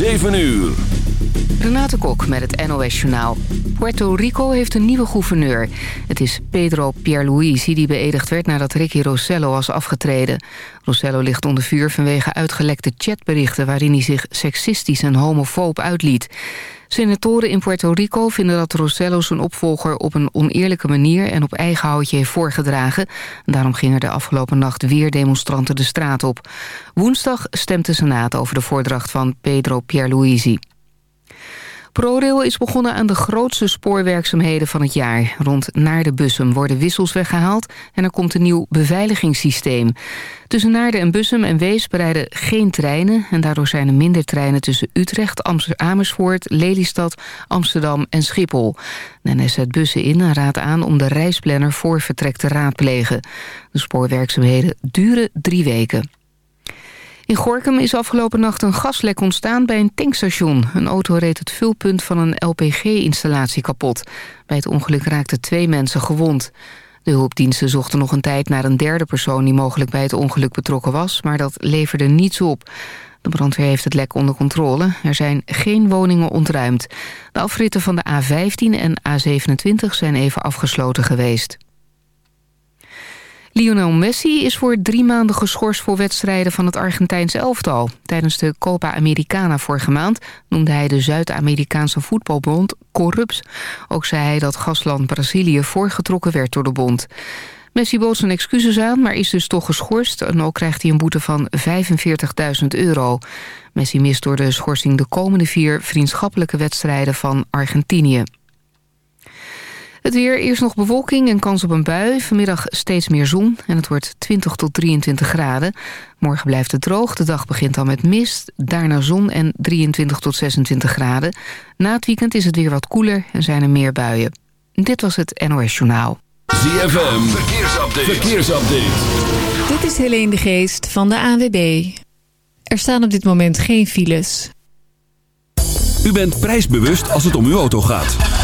7 uur. Renate Kok met het NOS Journaal. Puerto Rico heeft een nieuwe gouverneur. Het is Pedro Pierluisi die beëdigd werd nadat Ricky Rossello was afgetreden. Rossello ligt onder vuur vanwege uitgelekte chatberichten... waarin hij zich seksistisch en homofoob uitliet. Senatoren in Puerto Rico vinden dat Rossello zijn opvolger... op een oneerlijke manier en op eigen houtje heeft voorgedragen. Daarom gingen de afgelopen nacht weer demonstranten de straat op. Woensdag stemt de Senaat over de voordracht van Pedro Pierluisi. ProRail is begonnen aan de grootste spoorwerkzaamheden van het jaar. Rond Naarden-Bussum worden wissels weggehaald en er komt een nieuw beveiligingssysteem. Tussen Naarden en Bussum en Wees bereiden geen treinen... en daardoor zijn er minder treinen tussen Utrecht, Amersfoort, Lelystad, Amsterdam en Schiphol. De zet bussen in en raadt aan om de reisplanner voor vertrek te raadplegen. De spoorwerkzaamheden duren drie weken. In Gorkum is afgelopen nacht een gaslek ontstaan bij een tankstation. Een auto reed het vulpunt van een LPG-installatie kapot. Bij het ongeluk raakten twee mensen gewond. De hulpdiensten zochten nog een tijd naar een derde persoon... die mogelijk bij het ongeluk betrokken was, maar dat leverde niets op. De brandweer heeft het lek onder controle. Er zijn geen woningen ontruimd. De afritten van de A15 en A27 zijn even afgesloten geweest. Lionel Messi is voor drie maanden geschorst voor wedstrijden van het Argentijnse elftal. Tijdens de Copa Americana vorige maand noemde hij de Zuid-Amerikaanse voetbalbond corrupt. Ook zei hij dat gasland Brazilië voorgetrokken werd door de bond. Messi bood zijn excuses aan, maar is dus toch geschorst... en ook krijgt hij een boete van 45.000 euro. Messi mist door de schorsing de komende vier vriendschappelijke wedstrijden van Argentinië. Het weer, eerst nog bewolking en kans op een bui. Vanmiddag steeds meer zon en het wordt 20 tot 23 graden. Morgen blijft het droog, de dag begint al met mist. Daarna zon en 23 tot 26 graden. Na het weekend is het weer wat koeler en zijn er meer buien. Dit was het NOS Journaal. ZFM, verkeersupdate. verkeersupdate. Dit is Helene de Geest van de ANWB. Er staan op dit moment geen files. U bent prijsbewust als het om uw auto gaat.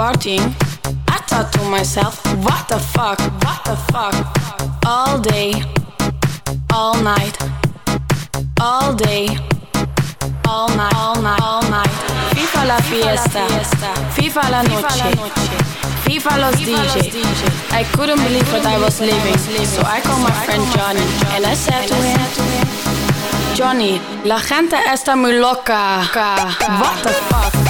Partying, I thought to myself, what the fuck? What the fuck? All day, all night, all day, all night, all night, all night. Viva la fiesta, viva la noche, viva los DJ. I couldn't believe what I was living, so I called my friend Johnny and I said to him, Johnny, la gente está muy loca. What the fuck?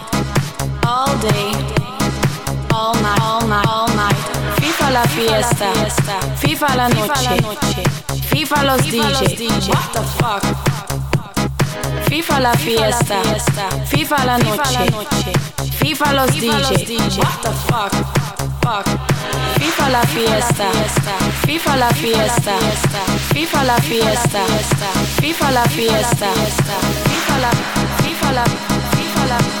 all day, all night, all night, all night. Viva la fiesta, viva la noche, viva los DJ. What the fuck? Viva la fiesta, viva la noche, viva los DJ. What the fuck? Fuck. Viva la fiesta, viva la fiesta, viva la fiesta, viva la fiesta, viva la, viva la, viva la.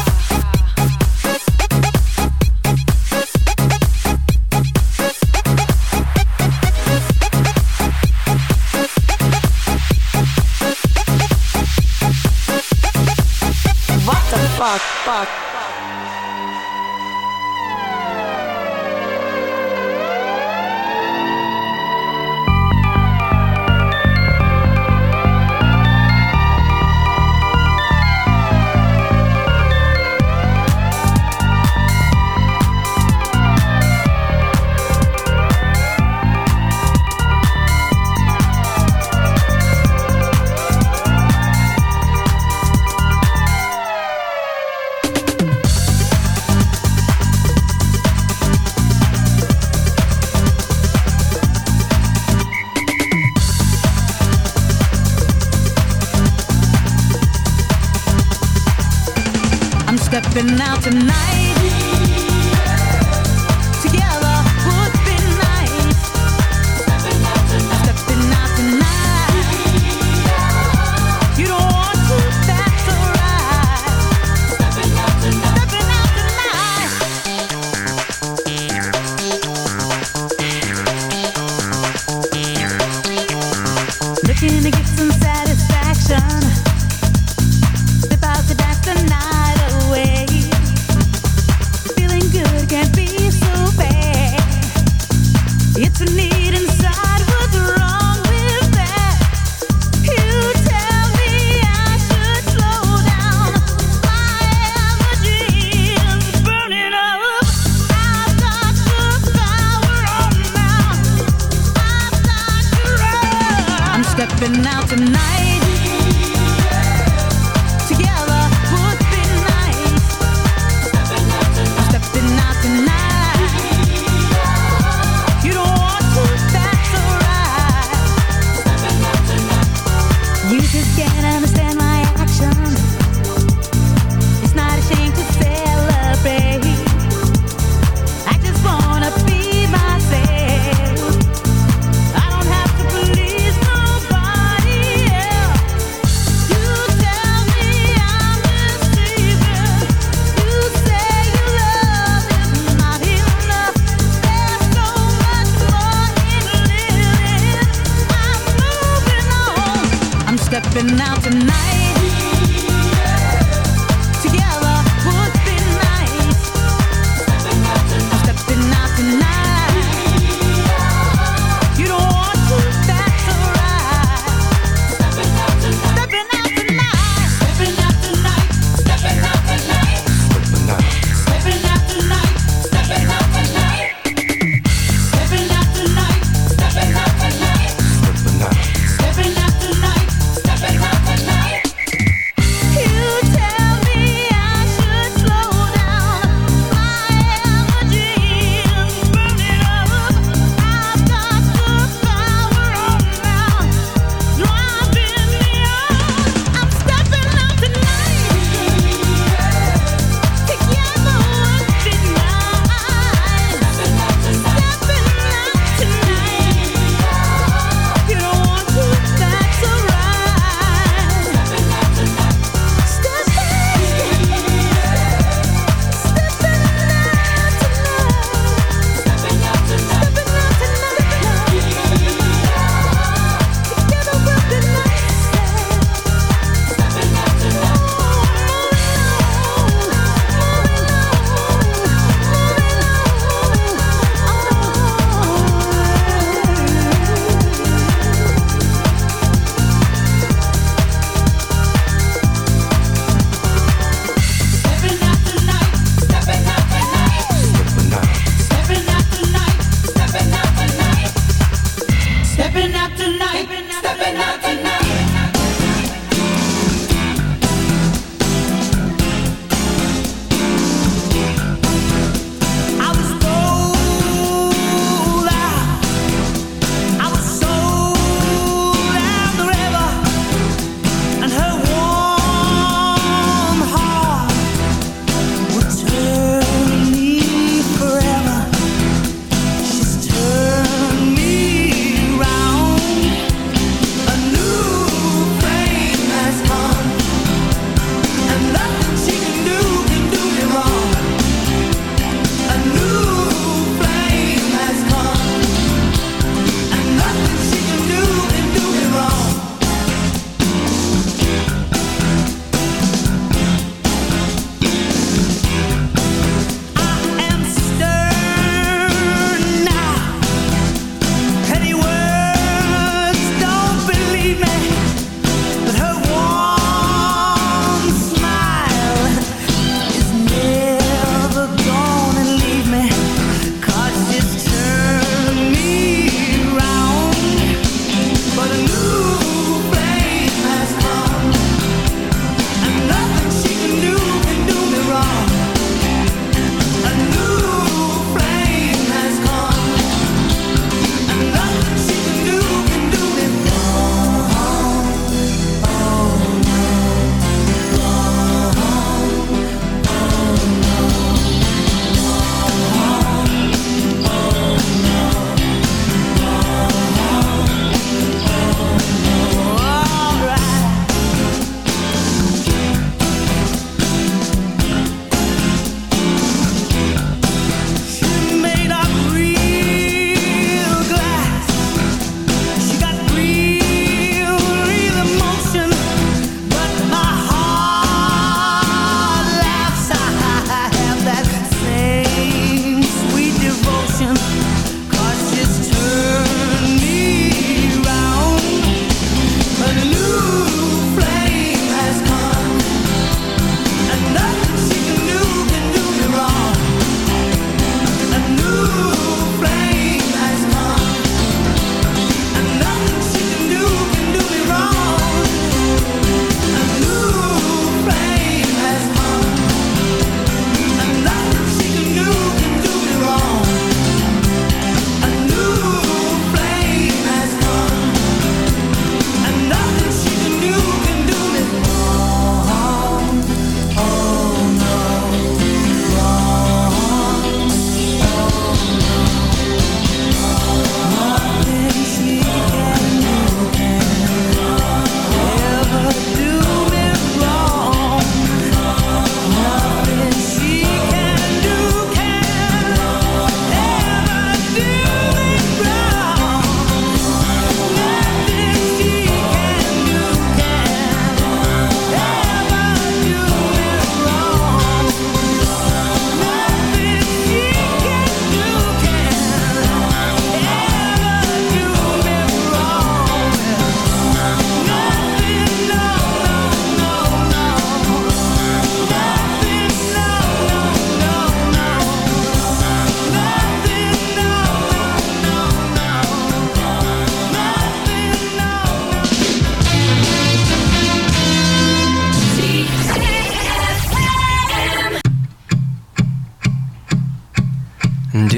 What the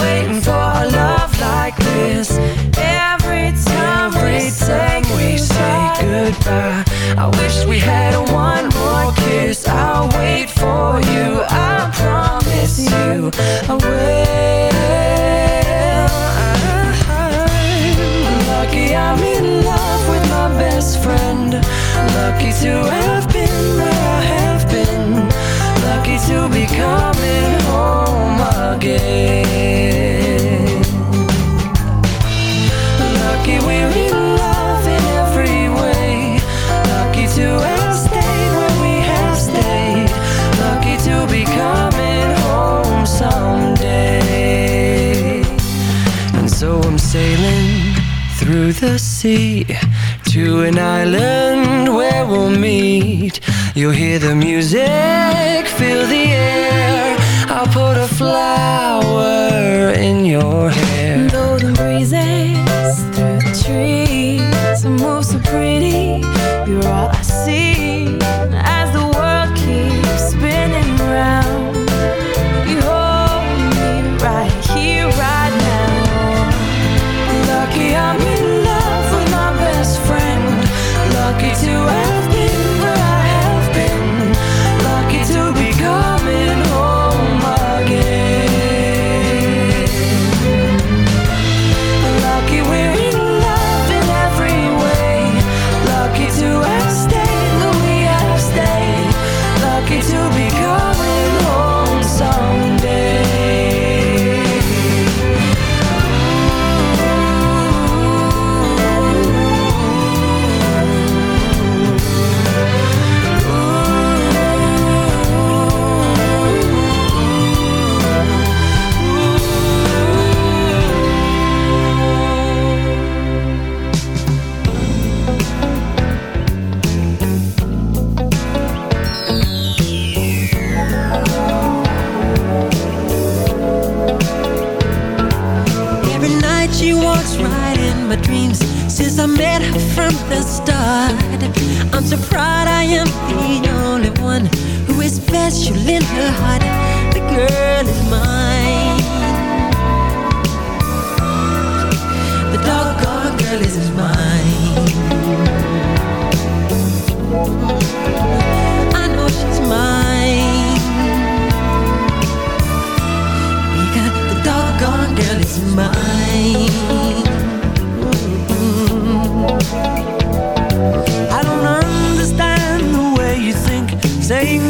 Waiting for a love like this. Every time we say we say goodbye, I wish we had one more kiss. I'll wait for you. I promise you, I will. I'm lucky I'm in love with my best friend. Lucky to have been where I have been. Lucky to be coming home again. The sea to an island where we'll meet. You'll hear the music, feel the air. I'll put a flower in your hair. Special in her heart. The girl is mine. The doggone girl is mine. I know she's mine. Because the doggone girl is mine. I don't understand the way you think, saying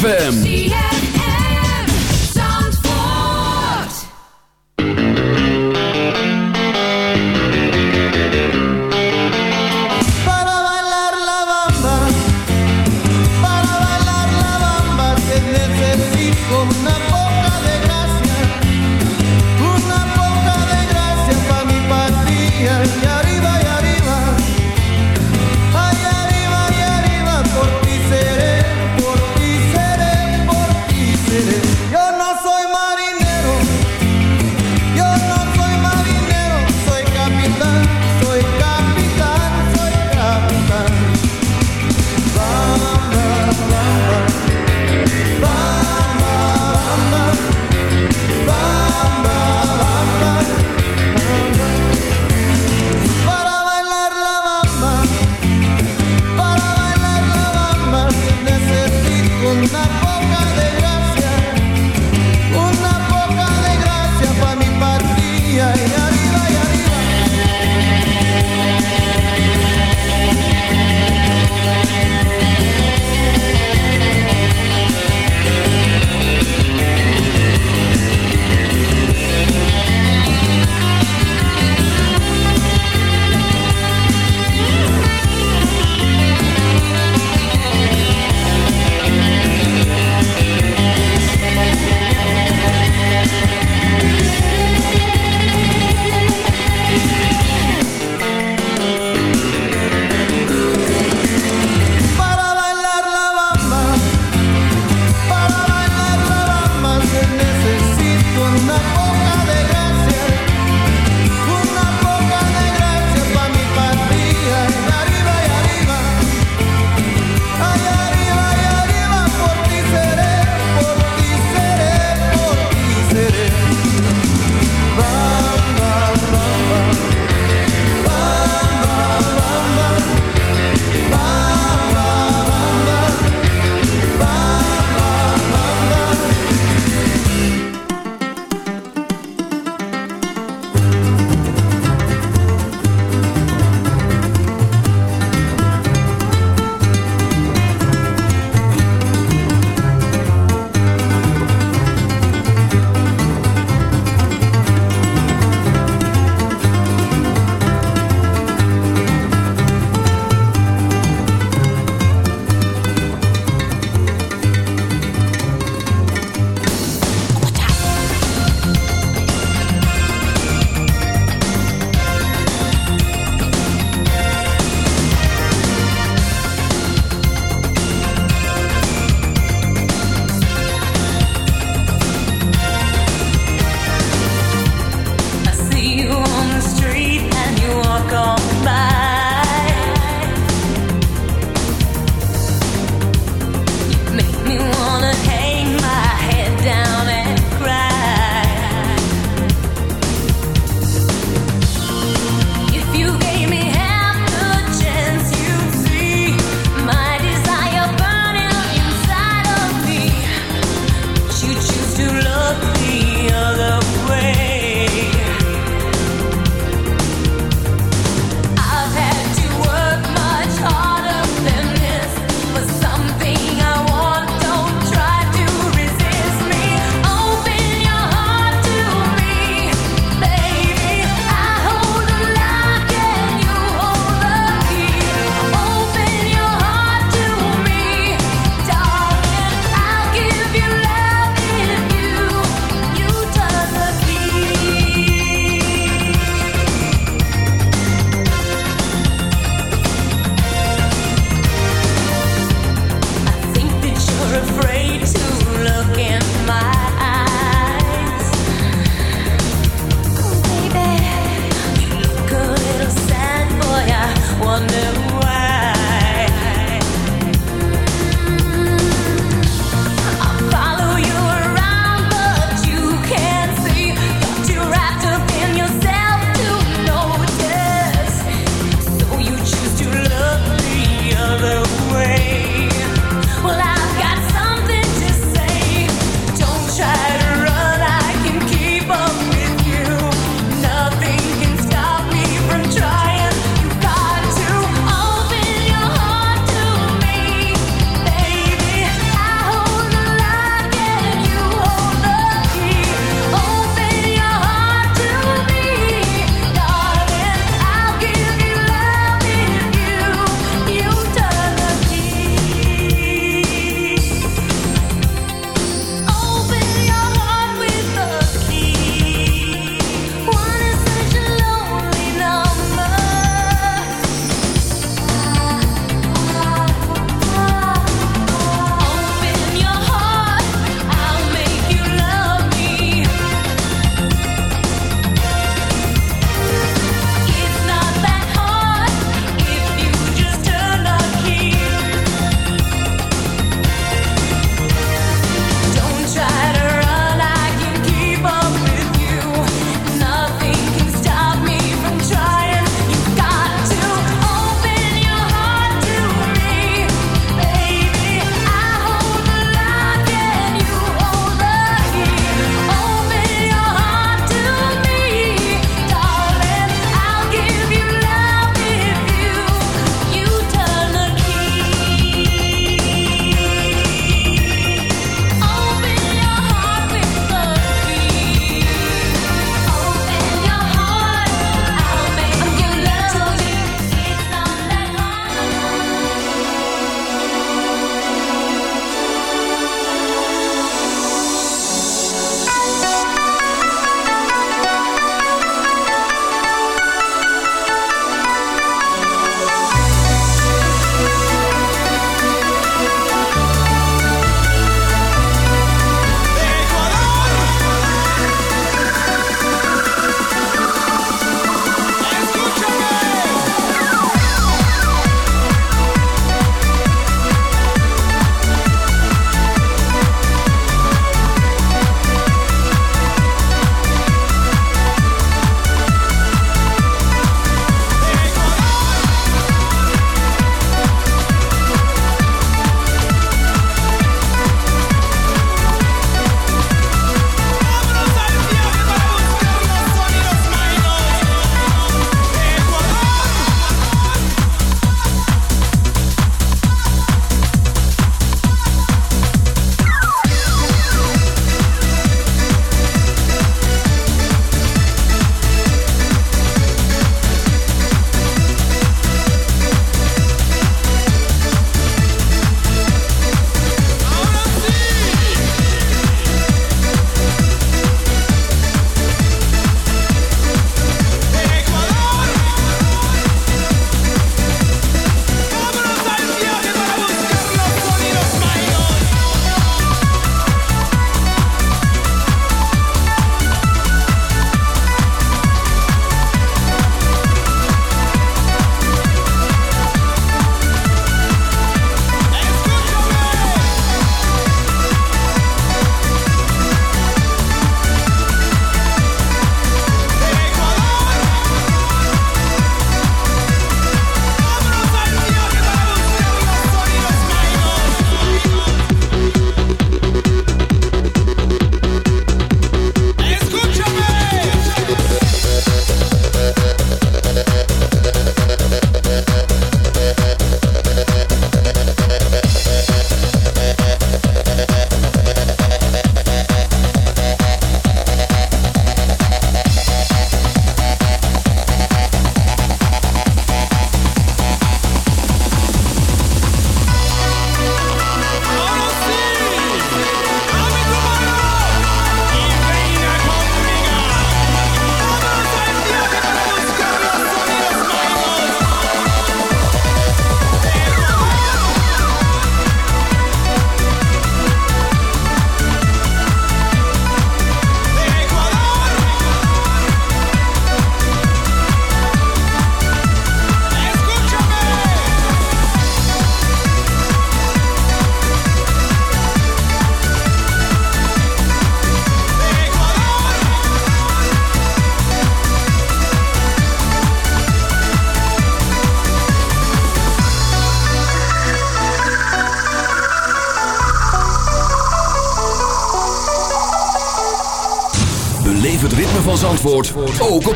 ZFM